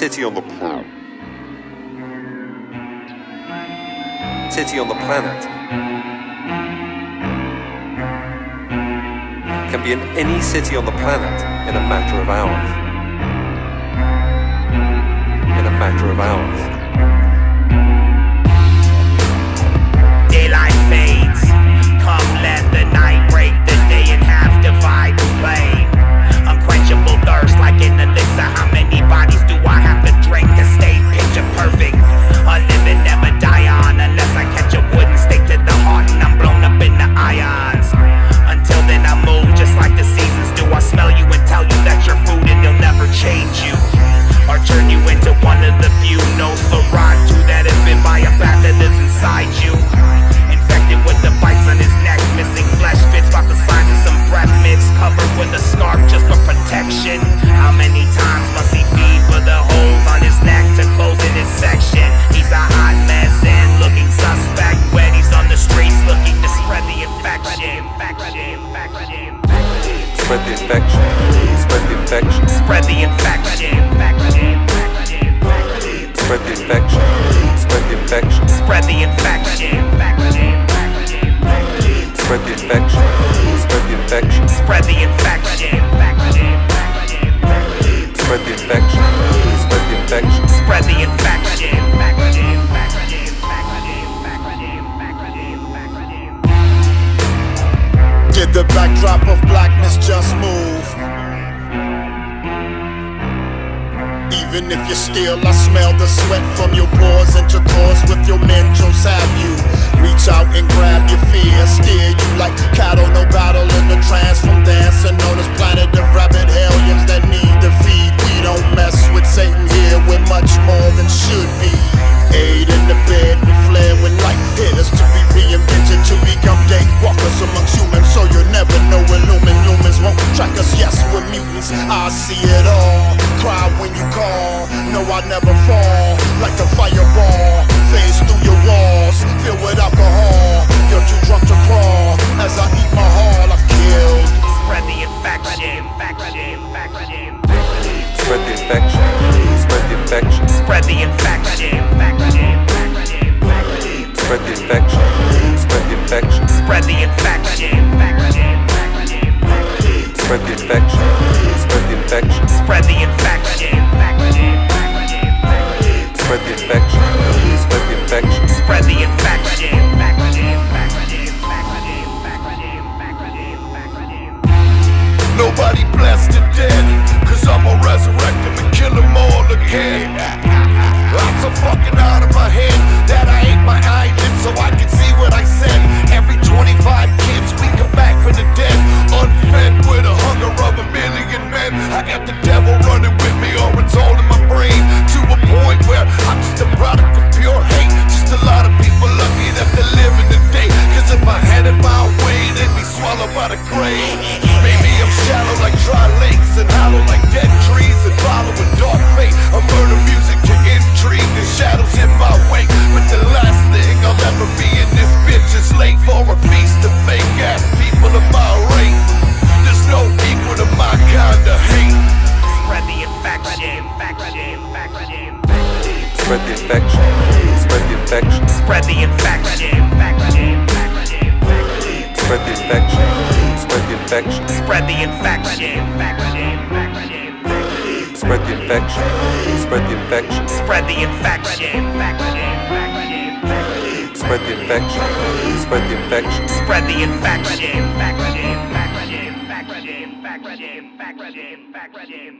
Titty on the planet. Titty on the planet. Can be in any city on the planet in a matter of hours. In a matter of hours. Spread the infection. Spread the infection. Spread the infection. Spread the infection. Spread the infection. Spread the infection. Spread the infection. Spread the infection. Spread the infection. Did the backdrop of blackness just move? Even if you're still, I smell the sweat from your pores Intercourse with your mentals have you Reach out and grab your fear, steer you like Spread the infection. Spread the infection. Spread the infection. Spread the infection. Spread the infection. Spread the infection. Spread the infection. Spread the infection. Spread the infection. Spread the infection. Spread the infection. Spread the infection. Spread the infection. Spread the infection. Spread the infection. Spread the infection. Spread the infection. Spread the infection. Spread the infection. Spread the infection. Spread the infection ready, in fact, ready,